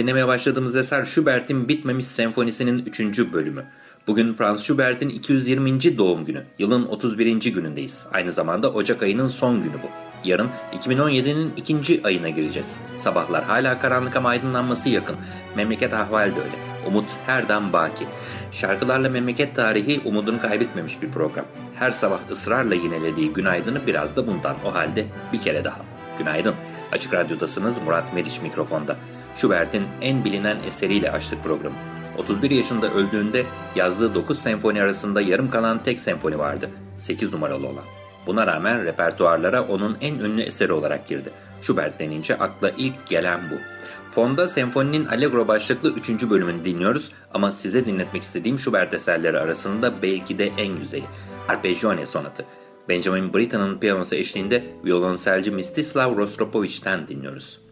Dinlemeye başladığımız eser Schubert'in Bitmemiş Senfonisi'nin 3. bölümü. Bugün Franz Schubert'in 220. doğum günü. Yılın 31. günündeyiz. Aynı zamanda Ocak ayının son günü bu. Yarın 2017'nin ikinci ayına gireceğiz. Sabahlar hala karanlık ama aydınlanması yakın. Memleket ahval de öyle. Umut her dam baki. Şarkılarla memleket tarihi umudunu kaybetmemiş bir program. Her sabah ısrarla yinelediği günaydını biraz da bundan. O halde bir kere daha. Günaydın. Açık Radyo'dasınız Murat Meriç mikrofonda. Schubert'in en bilinen eseriyle açtık programı. 31 yaşında öldüğünde yazdığı 9 senfoni arasında yarım kalan tek senfoni vardı. 8 numaralı olan. Buna rağmen repertuarlara onun en ünlü eseri olarak girdi. Schubert denince akla ilk gelen bu. Fonda senfoninin Allegro başlıklı 3. bölümünü dinliyoruz ama size dinletmek istediğim Schubert eserleri arasında belki de en güzeli. Arpeggione sonatı. Benjamin Britten'ın piyanosu eşliğinde violonselci Mstislav Rostropovich'ten dinliyoruz.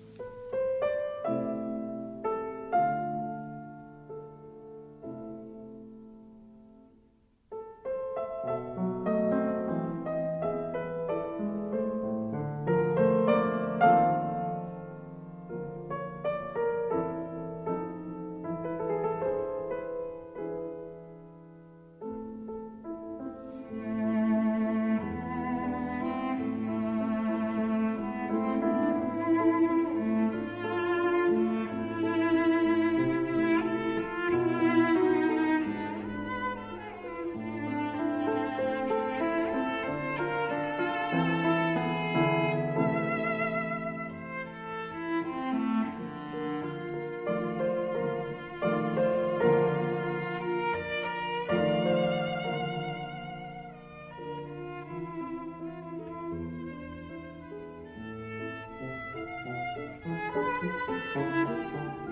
Música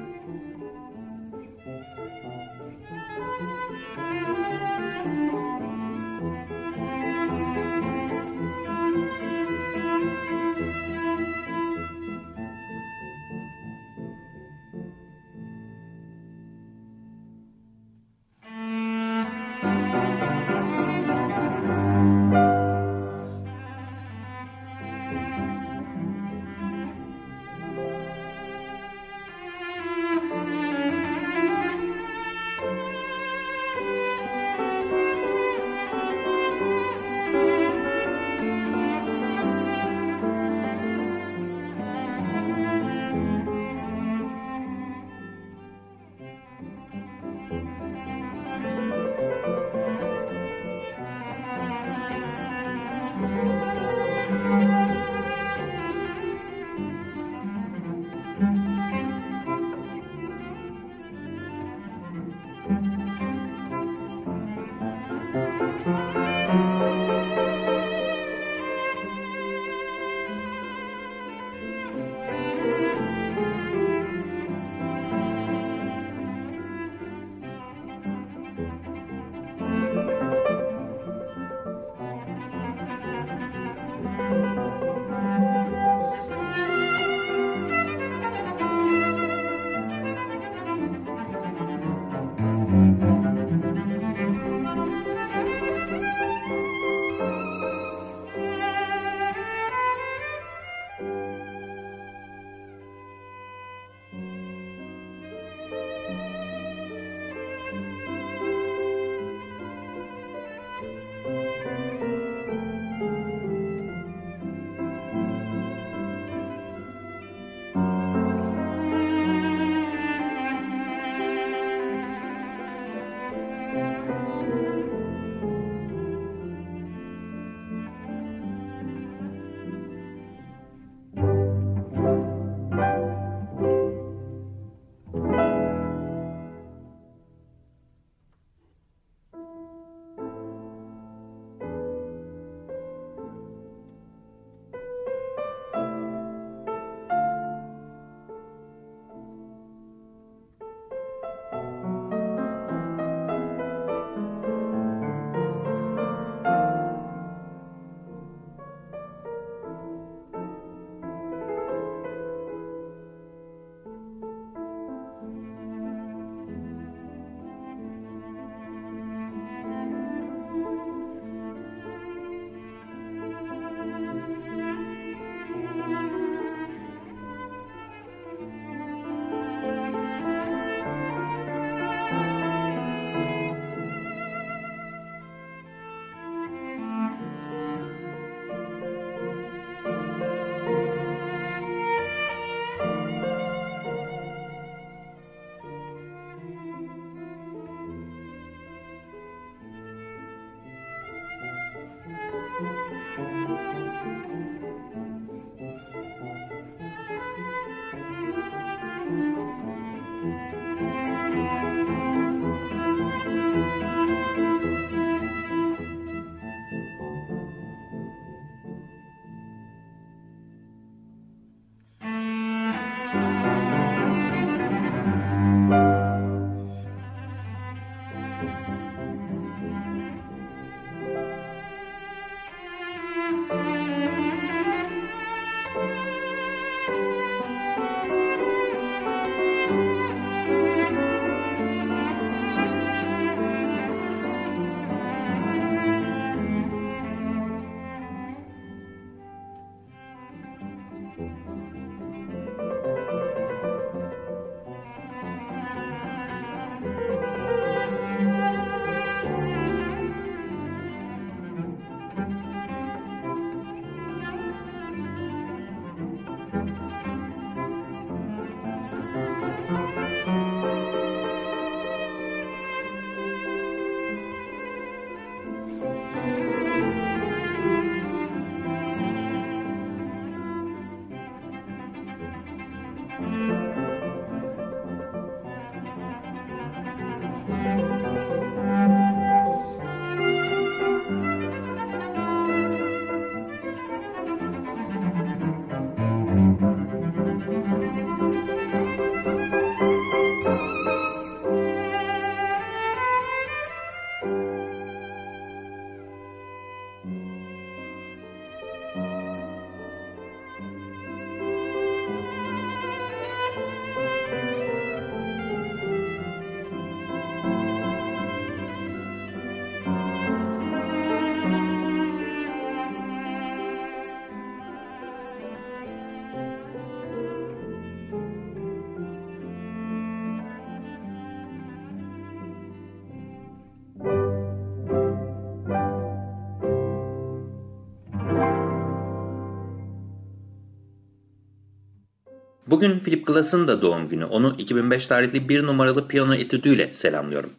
Bugün Philip Glass'ın da doğum günü. Onu 2005 tarihli bir numaralı piyano etüdüyle selamlıyorum.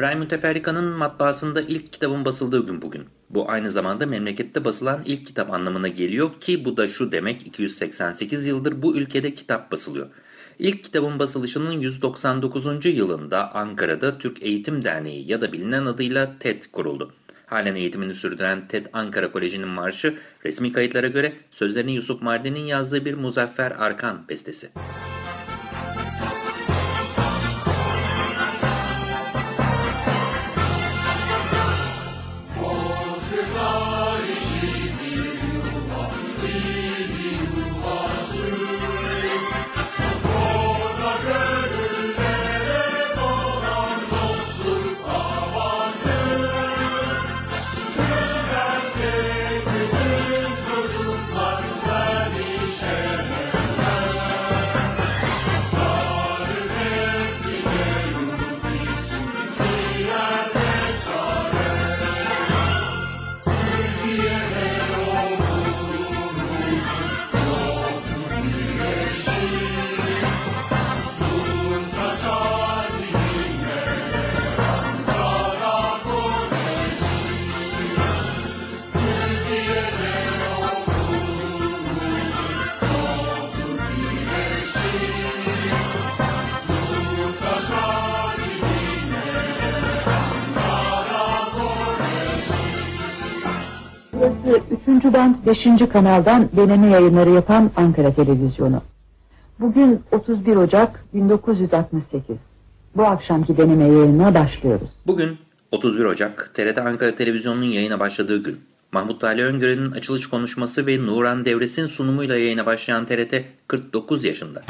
İbrahim Müteferrika'nın matbaasında ilk kitabın basıldığı gün bugün. Bu aynı zamanda memlekette basılan ilk kitap anlamına geliyor ki bu da şu demek 288 yıldır bu ülkede kitap basılıyor. İlk kitabın basılışının 199. yılında Ankara'da Türk Eğitim Derneği ya da bilinen adıyla TED kuruldu. Halen eğitimini sürdüren TED Ankara Koleji'nin marşı resmi kayıtlara göre sözlerini Yusuf Mardin'in yazdığı bir Muzaffer Arkan bestesi. Burası 3. band 5. kanaldan deneme yayınları yapan Ankara Televizyonu. Bugün 31 Ocak 1968. Bu akşamki deneme yayınına başlıyoruz. Bugün 31 Ocak TRT Ankara Televizyonu'nun yayına başladığı gün. Mahmut Ali Öngören'in açılış konuşması ve Nuran Devres'in sunumuyla yayına başlayan TRT 49 yaşında.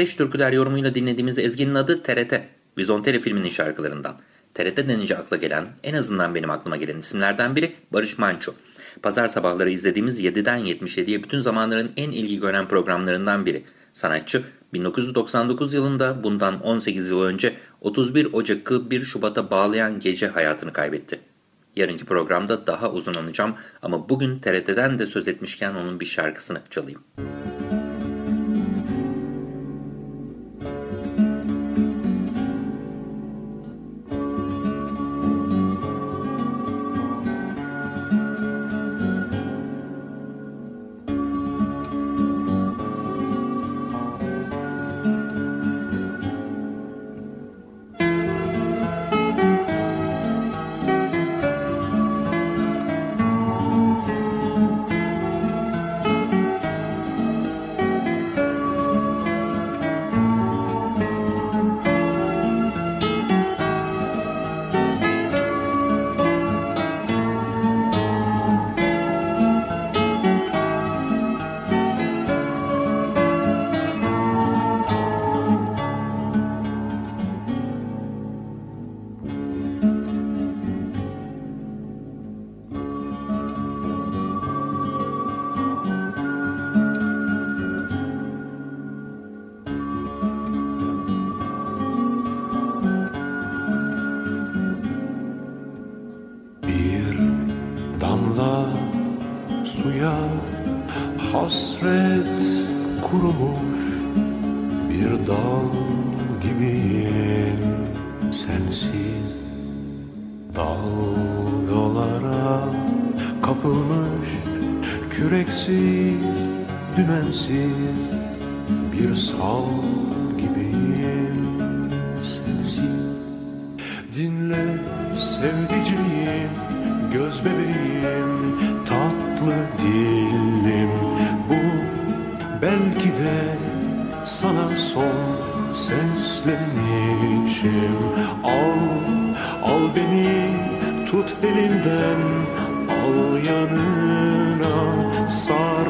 Kardeş Türküler yorumuyla dinlediğimiz Ezgi'nin adı TRT. Vizontele filminin şarkılarından. TRT denince akla gelen, en azından benim aklıma gelen isimlerden biri Barış Manço. Pazar sabahları izlediğimiz 7'den 77'ye bütün zamanların en ilgi gören programlarından biri. Sanatçı 1999 yılında bundan 18 yıl önce 31 Ocak'ı 1 Şubat'a bağlayan gece hayatını kaybetti. Yarınki programda daha uzun anacağım ama bugün TRT'den de söz etmişken onun bir şarkısını çalayım. Bir sevdiceğim, göz bebeğim, tatlı dilim Bu belki de sana son seslenişim. Al, al beni, tut elimden, al yanına. Sar,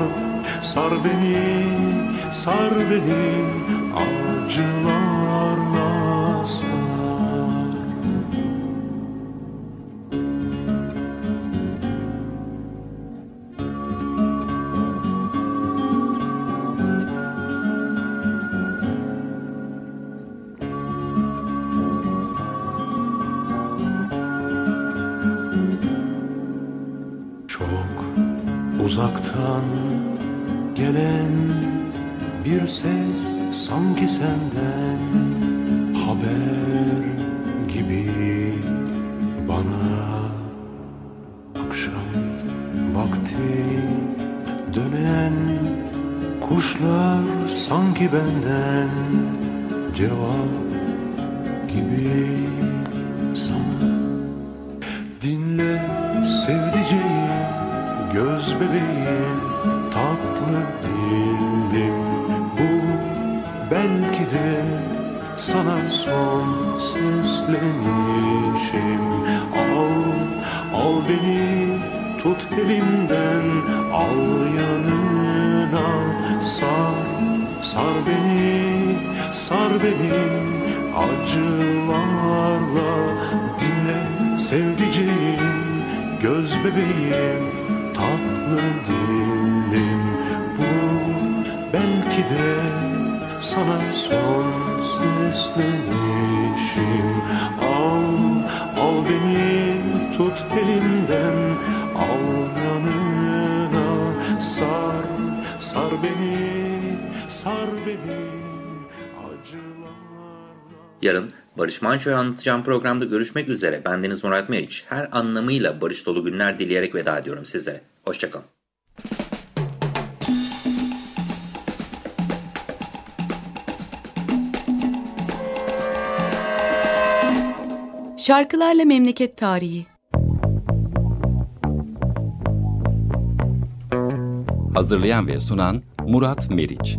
sar beni, sar beni, acılarla uzaktan gelen bir ses sanki senden haber gibi bana akşam vakti dönen kuşlar sanki benden cevap bebeğim, tatlı dilim Bu belki de sana son seslenişim. Al, al beni, tut elimden, al yanına. Sar, sar beni, sar beni acılarla. Dinle sevdiceğim, göz bebeğim tatlı dilim bu belki de sana son seslenişim. Al al beni tut elimden al yanına. Sar sar beni sar beni acılarla. Yarın Barış Manço'yu anlatacağım programda görüşmek üzere. Bendeniz Murat Meriç. Her anlamıyla barış dolu günler dileyerek veda ediyorum sizlere. Hoşçakalın. Şarkılarla Memleket Tarihi Hazırlayan ve sunan Murat Meriç.